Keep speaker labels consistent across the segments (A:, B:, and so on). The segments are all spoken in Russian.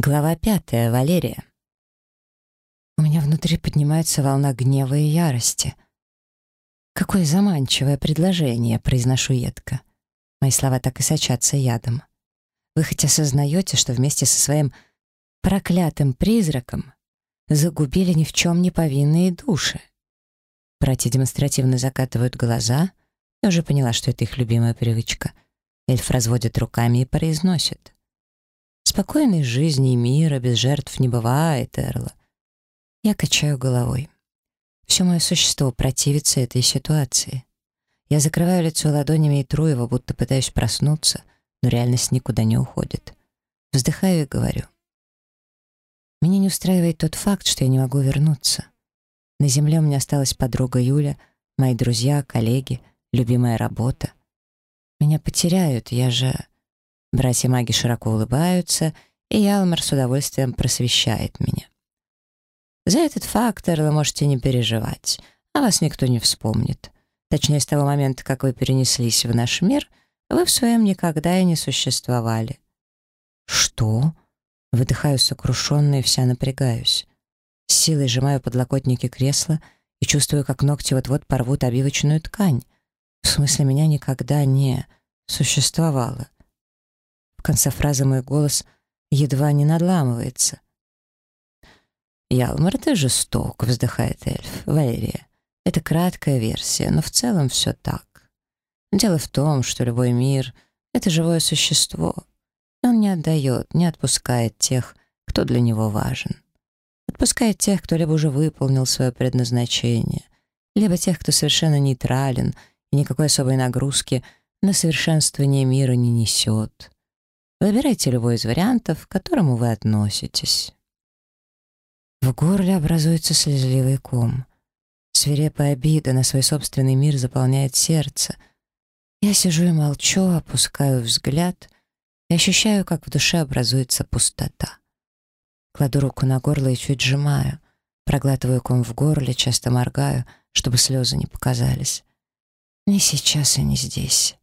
A: Глава пятая. Валерия. У меня внутри поднимается волна гнева и ярости. «Какое заманчивое предложение», — произношу едко. Мои слова так и сочатся ядом. Вы хоть осознаете, что вместе со своим проклятым призраком загубили ни в чем не повинные души? Братья демонстративно закатывают глаза. Я уже поняла, что это их любимая привычка. Эльф разводит руками и произносит. Спокойной жизни и мира без жертв не бывает, Эрла. Я качаю головой. Все мое существо противится этой ситуации. Я закрываю лицо ладонями и тру его, будто пытаюсь проснуться, но реальность никуда не уходит. Вздыхаю и говорю. Меня не устраивает тот факт, что я не могу вернуться. На земле у меня осталась подруга Юля, мои друзья, коллеги, любимая работа. Меня потеряют, я же... Братья-маги широко улыбаются, и Ялмар с удовольствием просвещает меня. За этот фактор вы можете не переживать, а вас никто не вспомнит. Точнее, с того момента, как вы перенеслись в наш мир, вы в своем никогда и не существовали. Что? Выдыхаю сокрушенно и вся напрягаюсь. С силой сжимаю подлокотники кресла и чувствую, как ногти вот-вот порвут обивочную ткань. В смысле, меня никогда не существовало. В конце фразы мой голос едва не надламывается. «Ялмар, ты жесток», — вздыхает эльф. «Валерия, это краткая версия, но в целом все так. Дело в том, что любой мир — это живое существо, он не отдает, не отпускает тех, кто для него важен. Отпускает тех, кто либо уже выполнил свое предназначение, либо тех, кто совершенно нейтрален и никакой особой нагрузки на совершенствование мира не несет. Выбирайте любой из вариантов, к которому вы относитесь. В горле образуется слезливый ком. Свирепая обида на свой собственный мир заполняет сердце. Я сижу и молчу, опускаю взгляд и ощущаю, как в душе образуется пустота. Кладу руку на горло и чуть сжимаю. Проглатываю ком в горле, часто моргаю, чтобы слезы не показались. Не сейчас и не здесь.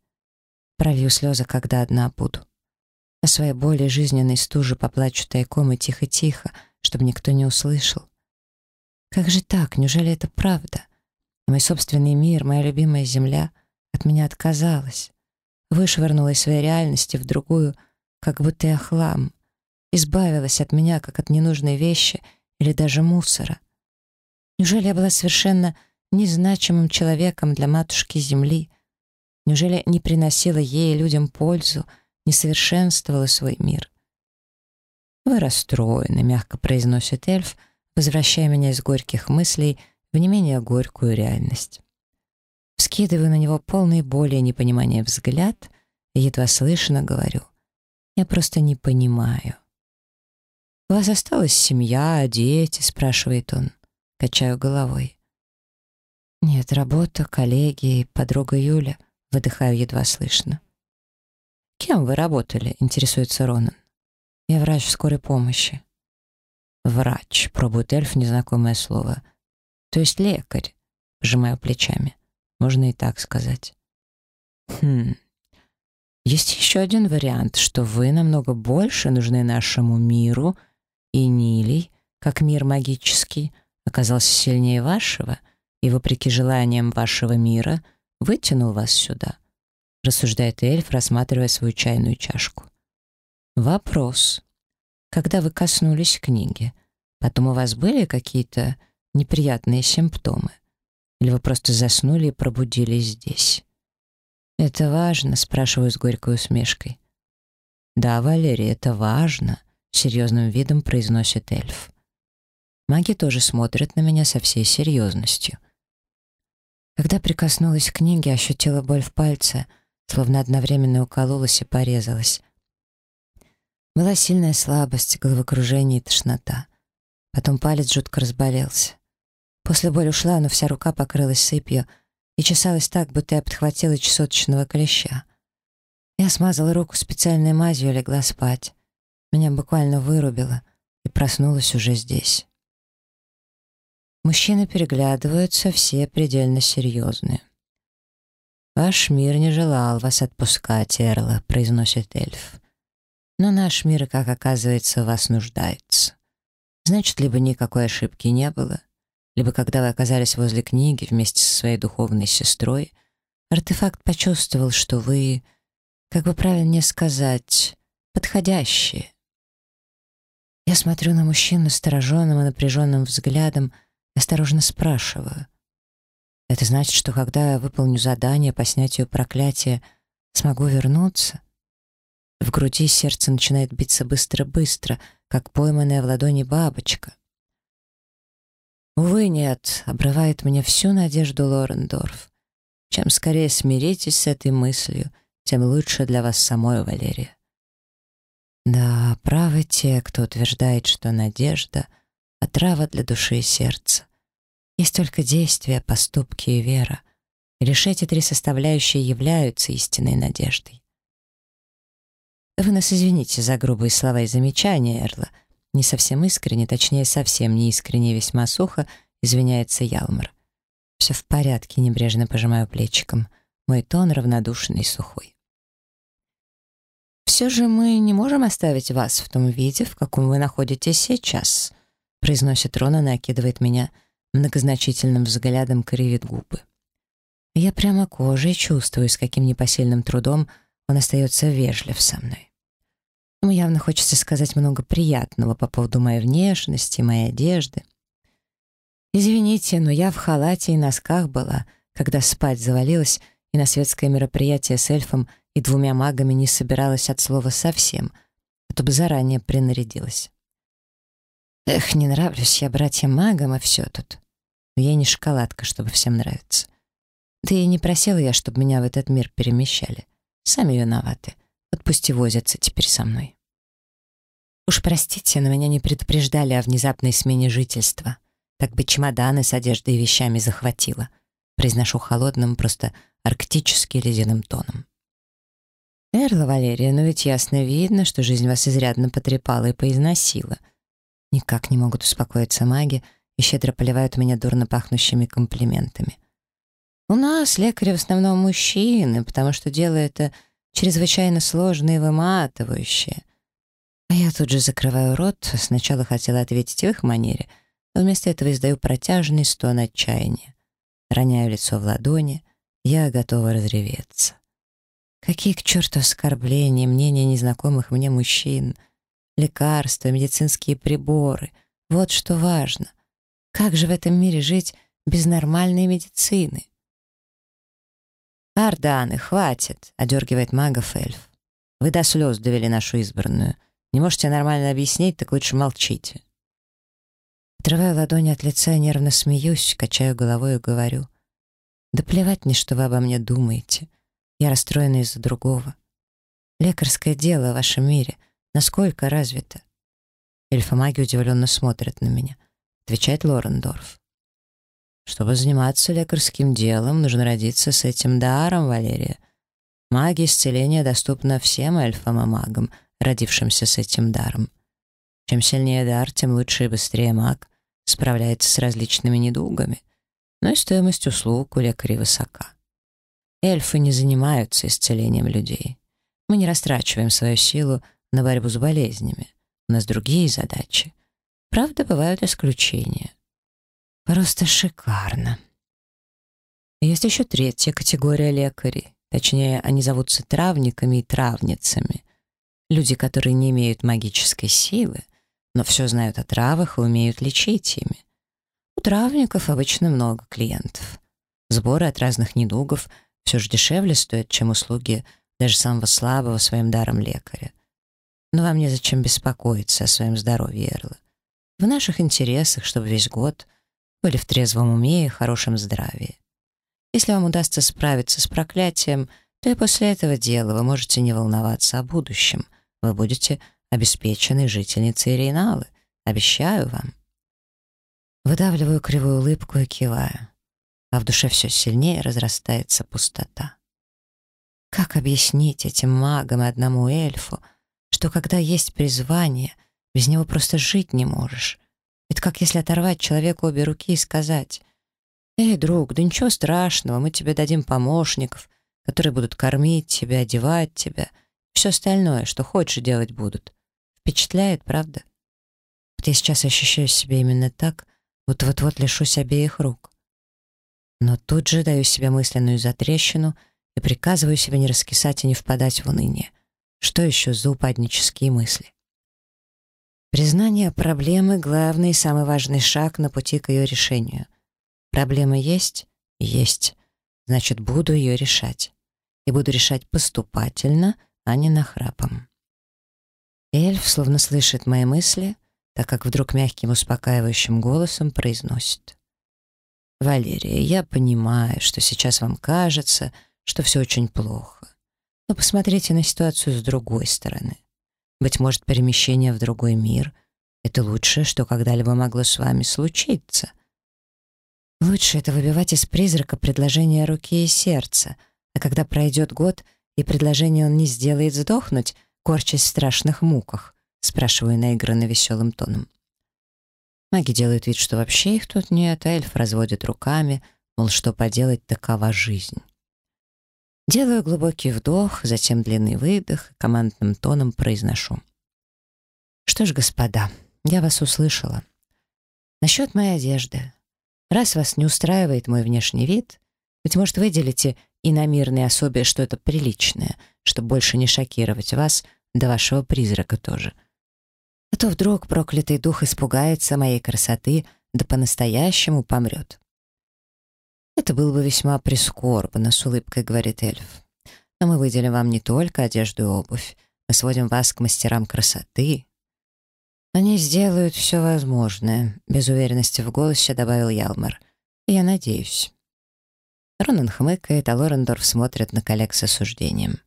A: Пролью слезы, когда одна буду. О своей боли жизненной стуже поплачу тайком и тихо-тихо, чтобы никто не услышал. Как же так? Неужели это правда? Мой собственный мир, моя любимая земля от меня отказалась. Вышвырнула из своей реальности в другую, как будто я хлам. Избавилась от меня, как от ненужной вещи или даже мусора. Неужели я была совершенно незначимым человеком для матушки Земли? Неужели не приносила ей людям пользу, не совершенствовала свой мир. «Вы расстроены», — мягко произносит эльф, возвращая меня из горьких мыслей в не менее горькую реальность. Вскидываю на него полный боли и непонимания взгляд и едва слышно говорю. «Я просто не понимаю». «У вас осталась семья, дети?» — спрашивает он. Качаю головой. «Нет, работа, коллеги, подруга Юля», — выдыхаю едва слышно. «Кем вы работали?» — интересуется Ронан. «Я врач скорой помощи». «Врач», — пробует эльф незнакомое слово. «То есть лекарь», — пожимаю плечами. Можно и так сказать. «Хм. Есть еще один вариант, что вы намного больше нужны нашему миру, и Нилий, как мир магический, оказался сильнее вашего, и, вопреки желаниям вашего мира, вытянул вас сюда» рассуждает эльф, рассматривая свою чайную чашку. Вопрос. Когда вы коснулись книги, потом у вас были какие-то неприятные симптомы? Или вы просто заснули и пробудились здесь? «Это важно?» — спрашиваю с горькой усмешкой. «Да, Валерий, это важно», — серьезным видом произносит эльф. Маги тоже смотрят на меня со всей серьезностью. Когда прикоснулась к книге, ощутила боль в пальце — словно одновременно укололась и порезалась. Была сильная слабость, головокружение и тошнота. Потом палец жутко разболелся. После боли ушла, но вся рука покрылась сыпью и чесалась так, будто я подхватила чесоточного клеща. Я смазала руку специальной мазью и легла спать. Меня буквально вырубило, и проснулась уже здесь. Мужчины переглядываются, все предельно серьезные. «Ваш мир не желал вас отпускать, Эрла», — произносит эльф. Но наш мир, как оказывается, вас нуждается. Значит, либо никакой ошибки не было, либо когда вы оказались возле книги вместе со своей духовной сестрой, артефакт почувствовал, что вы, как бы правильнее сказать, подходящие. Я смотрю на мужчину настороженным и напряженным взглядом осторожно спрашиваю. Это значит, что когда я выполню задание по снятию проклятия, смогу вернуться? В груди сердце начинает биться быстро-быстро, как пойманная в ладони бабочка. Увы, нет, обрывает мне всю надежду Лорендорф. Чем скорее смиритесь с этой мыслью, тем лучше для вас самой, Валерия. Да, правы те, кто утверждает, что надежда — отрава для души и сердца. Есть только действия, поступки и вера. И лишь эти три составляющие являются истинной надеждой. Вы нас извините за грубые слова и замечания, Эрла. Не совсем искренне, точнее, совсем не искренне, весьма сухо, извиняется Ялмар. Все в порядке, небрежно пожимаю плечиком. Мой тон равнодушный и сухой. «Все же мы не можем оставить вас в том виде, в каком вы находитесь сейчас», произносит Рона, накидывает меня многозначительным взглядом, кривит губы. Я прямо кожей чувствую, с каким непосильным трудом он остается вежлив со мной. Ему явно хочется сказать много приятного по поводу моей внешности, моей одежды. Извините, но я в халате и носках была, когда спать завалилась, и на светское мероприятие с эльфом и двумя магами не собиралась от слова совсем, а то бы заранее принарядилась. Эх, не нравлюсь я братьям-магам, а все тут. Но я не шоколадка, чтобы всем нравиться. Да и не просила я, чтобы меня в этот мир перемещали. Сами виноваты. Вот пусть и возятся теперь со мной. Уж простите, но меня не предупреждали о внезапной смене жительства. Так бы чемоданы с одеждой и вещами захватило. Произношу холодным, просто арктически ледяным тоном. «Эрла, Валерия, но ведь ясно видно, что жизнь вас изрядно потрепала и поизносила. Никак не могут успокоиться маги и щедро поливают меня дурно пахнущими комплиментами. У нас лекари в основном мужчины, потому что дело это чрезвычайно сложное и выматывающее. А я тут же закрываю рот, сначала хотела ответить в их манере, но вместо этого издаю протяжный стон отчаяния. Роняю лицо в ладони, я готова разреветься. Какие к черту оскорбления, мнения незнакомых мне мужчин, лекарства, медицинские приборы — вот что важно. Как же в этом мире жить без нормальной медицины? «Арданы, хватит!» — одергивает магов эльф. «Вы до слез довели нашу избранную. Не можете нормально объяснить, так лучше молчите». Отрываю ладони от лица, нервно смеюсь, качаю головой и говорю. «Да плевать мне, что вы обо мне думаете. Я расстроена из-за другого. Лекарское дело в вашем мире насколько развито?» Эльфа-маги удивленно смотрят на меня. Отвечает Лорендорф. Чтобы заниматься лекарским делом, нужно родиться с этим даром, Валерия. Магия исцеления доступна всем эльфам и магам, родившимся с этим даром. Чем сильнее дар, тем лучше и быстрее маг справляется с различными недугами. Но и стоимость услуг у лекарей высока. Эльфы не занимаются исцелением людей. Мы не растрачиваем свою силу на борьбу с болезнями. У нас другие задачи. Правда, бывают исключения. Просто шикарно. Есть еще третья категория лекарей. Точнее, они зовутся травниками и травницами. Люди, которые не имеют магической силы, но все знают о травах и умеют лечить ими. У травников обычно много клиентов. Сборы от разных недугов все же дешевле стоят, чем услуги даже самого слабого своим даром лекаря. Но вам незачем беспокоиться о своем здоровье, Эрла. В наших интересах, чтобы весь год были в трезвом уме и хорошем здравии. Если вам удастся справиться с проклятием, то и после этого дела вы можете не волноваться о будущем. Вы будете обеспеченной жительницей Рейналы. Обещаю вам. Выдавливаю кривую улыбку и киваю. А в душе все сильнее разрастается пустота. Как объяснить этим магам и одному эльфу, что когда есть призвание, без него просто жить не можешь, это как если оторвать человеку обе руки и сказать, «Эй, друг, да ничего страшного, мы тебе дадим помощников, которые будут кормить тебя, одевать тебя, Все остальное, что хочешь, делать будут. Впечатляет, правда? Вот я сейчас ощущаю себя именно так, вот вот-вот лишусь обеих рук. Но тут же даю себе мысленную затрещину и приказываю себе не раскисать и не впадать в уныние. Что еще за упаднические мысли? Признание проблемы — главный и самый важный шаг на пути к ее решению. Проблема есть? Есть. Значит, буду ее решать. И буду решать поступательно, а не нахрапом. Эльф словно слышит мои мысли, так как вдруг мягким успокаивающим голосом произносит. «Валерия, я понимаю, что сейчас вам кажется, что все очень плохо. Но посмотрите на ситуацию с другой стороны. Быть может, перемещение в другой мир — это лучшее, что когда-либо могло с вами случиться. Лучше это выбивать из призрака предложение руки и сердца, а когда пройдет год, и предложение он не сделает сдохнуть, корчась в страшных муках, спрашиваю наигранно веселым тоном. Маги делают вид, что вообще их тут нет, а эльф разводит руками, мол, что поделать, такова жизнь. Делаю глубокий вдох, затем длинный выдох, командным тоном произношу. «Что ж, господа, я вас услышала. Насчет моей одежды. Раз вас не устраивает мой внешний вид, быть может, выделите иномирной особе что-то приличное, чтобы больше не шокировать вас, да вашего призрака тоже. А то вдруг проклятый дух испугается моей красоты, да по-настоящему помрет. Это было бы весьма прискорбно, с улыбкой говорит эльф. Но мы выделим вам не только одежду и обувь, мы сводим вас к мастерам красоты. Они сделают все возможное, без уверенности в голосе добавил Ялмар. Я надеюсь. Ронан хмыкает, а Лорендорф смотрит на коллег с осуждением.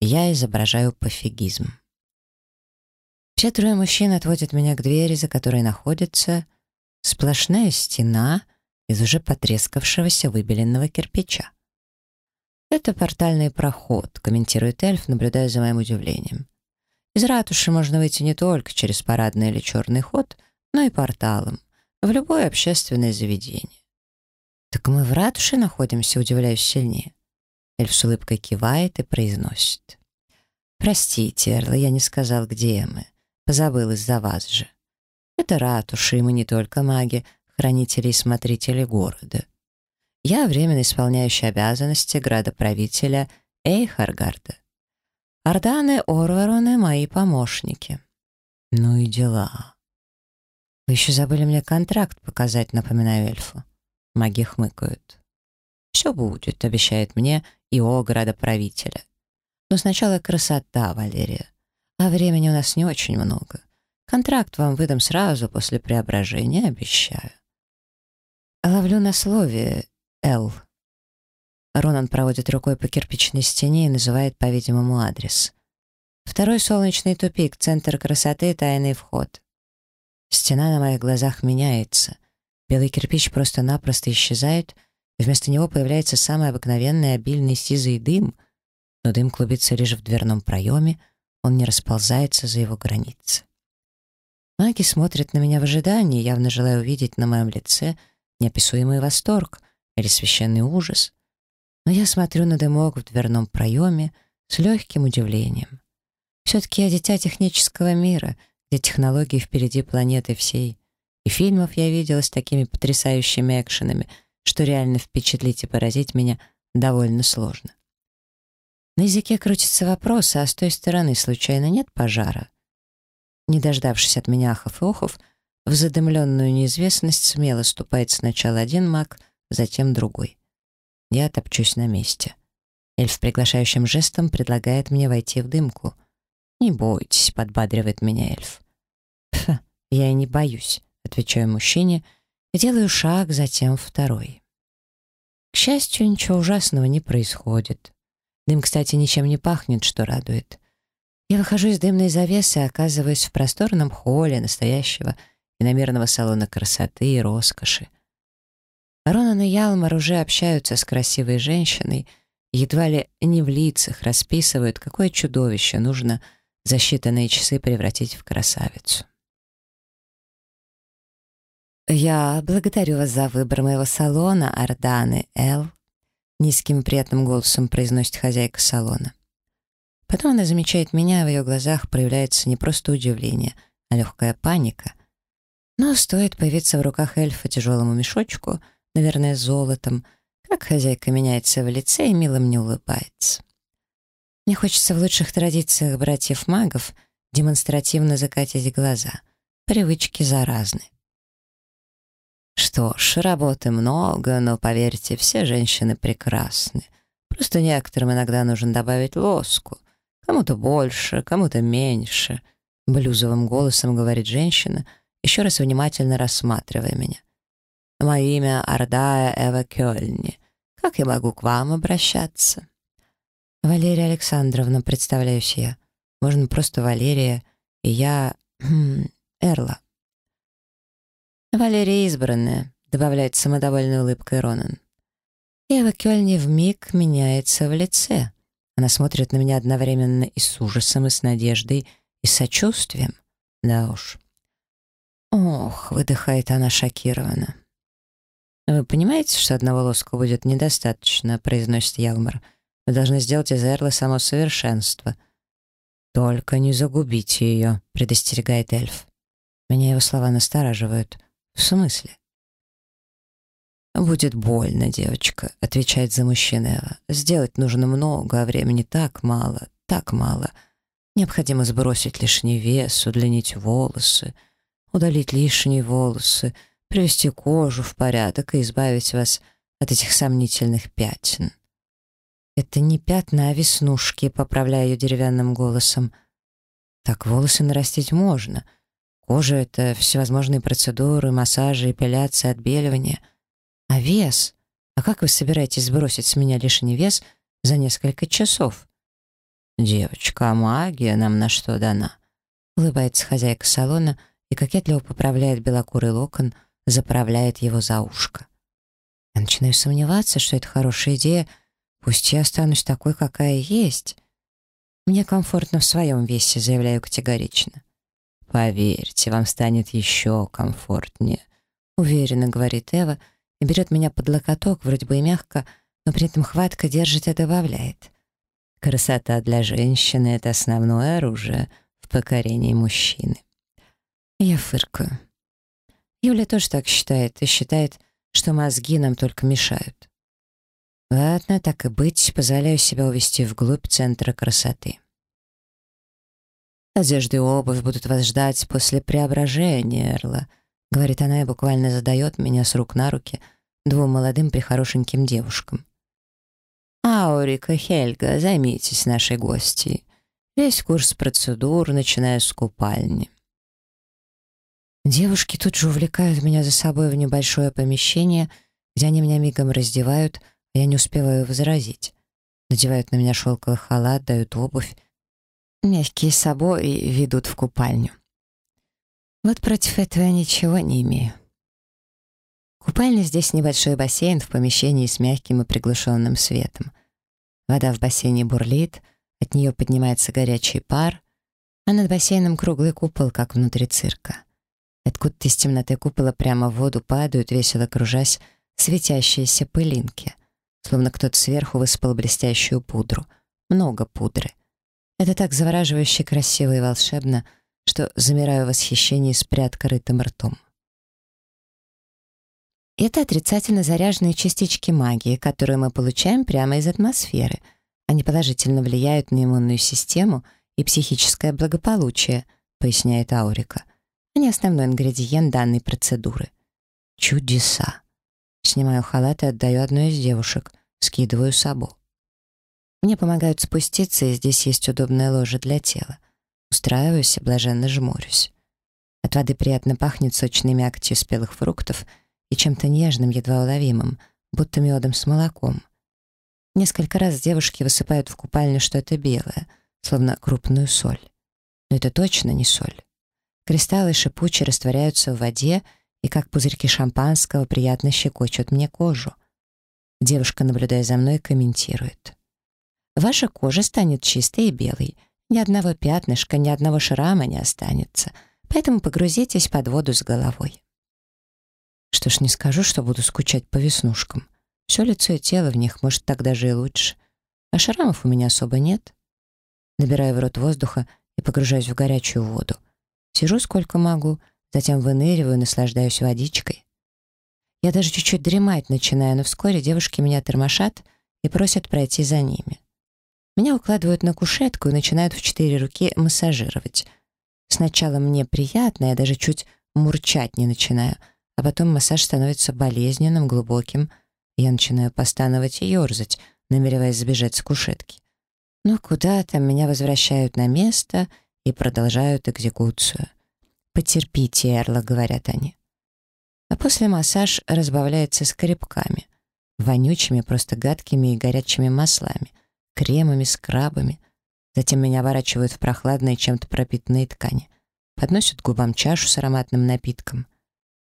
A: Я изображаю пофигизм. Все трое мужчин отводят меня к двери, за которой находится сплошная стена из уже потрескавшегося выбеленного кирпича. «Это портальный проход», — комментирует эльф, наблюдая за моим удивлением. «Из ратуши можно выйти не только через парадный или черный ход, но и порталом, в любое общественное заведение». «Так мы в ратуше находимся», — удивляюсь сильнее. Эльф с улыбкой кивает и произносит. «Простите, Эрла, я не сказал, где мы. Позабыл из-за вас же. Это ратуши, и мы не только маги, хранители и смотрители города. Я временно исполняющий обязанности градоправителя Эйхаргарда. Орданы Орвароны — мои помощники. Ну и дела. Вы еще забыли мне контракт показать, напоминаю эльфу. Маги хмыкают. Все будет, обещает мне Ио градоправителя. Но сначала красота, Валерия. А времени у нас не очень много. Контракт вам выдам сразу после преображения, обещаю. Ловлю на слове «Л». Ронан проводит рукой по кирпичной стене и называет, по-видимому, адрес. Второй солнечный тупик, центр красоты, тайный вход. Стена на моих глазах меняется. Белый кирпич просто-напросто исчезает, и вместо него появляется самый обыкновенный обильный сизый дым, но дым клубится лишь в дверном проеме, он не расползается за его границы. Маги смотрят на меня в ожидании, явно желая увидеть на моем лице неописуемый восторг или священный ужас. Но я смотрю на дымок в дверном проеме с легким удивлением. Все-таки я дитя технического мира, где технологии впереди планеты всей. И фильмов я видела с такими потрясающими экшенами, что реально впечатлить и поразить меня довольно сложно. На языке крутится вопрос, а с той стороны случайно нет пожара? Не дождавшись от меня ахов и охов, в задымленную неизвестность смело ступает сначала один маг, затем другой. Я топчусь на месте. Эльф приглашающим жестом предлагает мне войти в дымку. «Не бойтесь», — подбадривает меня эльф. «Пф, я и не боюсь», — отвечаю мужчине и делаю шаг, затем второй. К счастью, ничего ужасного не происходит. Дым, кстати, ничем не пахнет, что радует. Я выхожу из дымной завесы и оказываюсь в просторном холле настоящего иномерного салона красоты и роскоши. Ронан и Ялмар уже общаются с красивой женщиной, едва ли не в лицах расписывают, какое чудовище нужно за считанные часы превратить в красавицу. «Я благодарю вас за выбор моего салона, Арданы Эл», Низким приятным голосом произносит хозяйка салона. Потом она замечает меня, в ее глазах проявляется не просто удивление, а легкая паника. Но стоит появиться в руках эльфа тяжелому мешочку, наверное, золотом, как хозяйка меняется в лице и мило мне улыбается. Мне хочется в лучших традициях братьев-магов демонстративно закатить глаза. Привычки заразны. Что ж, работы много, но, поверьте, все женщины прекрасны. Просто некоторым иногда нужно добавить лоску. Кому-то больше, кому-то меньше. Блюзовым голосом говорит женщина, еще раз внимательно рассматривая меня. Мое имя Ардая Эва Кёльни. Как я могу к вам обращаться? Валерия Александровна, представляюсь я. Можно просто Валерия, и я... Эрла. «Валерия избранная», — добавляет самодовольной улыбкой Ронан. Ева Кёльни вмиг меняется в лице. Она смотрит на меня одновременно и с ужасом, и с надеждой, и с сочувствием. Да уж. «Ох», — выдыхает она шокированно. «Вы понимаете, что одного лоска будет недостаточно?» — произносит Ялмар. «Вы должны сделать из Эрла само совершенство». «Только не загубите ее», — предостерегает эльф. Меня его слова настораживают. «В смысле?» «Будет больно, девочка», — отвечает за мужчину Эва. «Сделать нужно много, а времени так мало, так мало. Необходимо сбросить лишний вес, удлинить волосы, удалить лишние волосы, привести кожу в порядок и избавить вас от этих сомнительных пятен». «Это не пятна, а веснушки», — поправляю ее деревянным голосом. «Так волосы нарастить можно», — Кожа — это всевозможные процедуры, массажи, эпиляция, отбеливание. А вес? А как вы собираетесь сбросить с меня лишний вес за несколько часов? Девочка, а магия нам на что дана? Улыбается хозяйка салона и кокетливо поправляет белокурый локон, заправляет его за ушко. Я начинаю сомневаться, что это хорошая идея. Пусть я останусь такой, какая есть. Мне комфортно в своем весе, заявляю категорично. «Поверьте, вам станет еще комфортнее», — уверенно говорит Эва и берет меня под локоток, вроде бы и мягко, но при этом хватка держит и добавляет. Красота для женщины — это основное оружие в покорении мужчины. Я фыркаю. Юля тоже так считает и считает, что мозги нам только мешают. Ладно, так и быть, позволяю себя увести вглубь центра красоты. Одежда и обувь будут вас ждать после преображения, Эрла», — говорит она и буквально задает меня с рук на руки двум молодым прихорошеньким девушкам. «Аурика, Хельга, займитесь нашей гостьей. Весь курс процедур, начиная с купальни». Девушки тут же увлекают меня за собой в небольшое помещение, где они меня мигом раздевают, а я не успеваю возразить. Надевают на меня шелковый халат, дают обувь, мягкие с собой и ведут в купальню. Вот против этого я ничего не имею. Купальня здесь небольшой бассейн в помещении с мягким и приглушенным светом. Вода в бассейне бурлит, от нее поднимается горячий пар, а над бассейном круглый купол, как внутри цирка. Откуда-то из темноты купола прямо в воду падают, весело кружась, светящиеся пылинки, словно кто-то сверху высыпал блестящую пудру. Много пудры. Это так завораживающе красиво и волшебно, что замираю в восхищении с приоткрытым ртом. Это отрицательно заряженные частички магии, которые мы получаем прямо из атмосферы. Они положительно влияют на иммунную систему и психическое благополучие, поясняет Аурика. Они основной ингредиент данной процедуры. Чудеса. Снимаю халат и отдаю одной из девушек, скидываю сабу. Мне помогают спуститься, и здесь есть удобное ложе для тела. Устраиваюсь и блаженно жмурюсь. От воды приятно пахнет сочной мякотью спелых фруктов и чем-то нежным, едва уловимым, будто медом с молоком. Несколько раз девушки высыпают в купальню что-то белое, словно крупную соль. Но это точно не соль. Кристаллы шипучие растворяются в воде и, как пузырьки шампанского, приятно щекочут мне кожу. Девушка, наблюдая за мной, комментирует. Ваша кожа станет чистой и белой. Ни одного пятнышка, ни одного шрама не останется. Поэтому погрузитесь под воду с головой. Что ж, не скажу, что буду скучать по веснушкам. Все лицо и тело в них, может, так даже и лучше. А шрамов у меня особо нет. Набираю в рот воздуха и погружаюсь в горячую воду. Сижу сколько могу, затем выныриваю, наслаждаюсь водичкой. Я даже чуть-чуть дремать начинаю, но вскоре девушки меня тормошат и просят пройти за ними. Меня укладывают на кушетку и начинают в четыре руки массажировать. Сначала мне приятно, я даже чуть мурчать не начинаю, а потом массаж становится болезненным, глубоким, и я начинаю постановать и ерзать, намереваясь сбежать с кушетки. Но куда там меня возвращают на место и продолжают экзекуцию. «Потерпите, Эрла», — говорят они. А после массаж разбавляется скребками, вонючими, просто гадкими и горячими маслами, кремами, скрабами. Затем меня ворачивают в прохладные чем-то пропитанные ткани. Подносят губам чашу с ароматным напитком.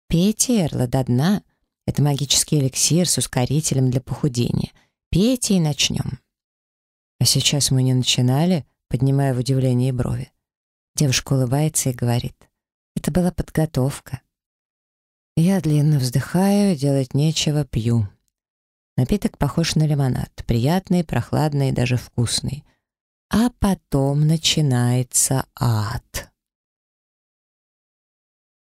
A: «Пейте, Эрла, до дна. Это магический эликсир с ускорителем для похудения. Пейте и начнем». «А сейчас мы не начинали?» поднимая в удивлении брови. Девушка улыбается и говорит. «Это была подготовка». Я длинно вздыхаю, делать нечего, пью. Напиток похож на лимонад, приятный, прохладный даже вкусный. А потом начинается ад.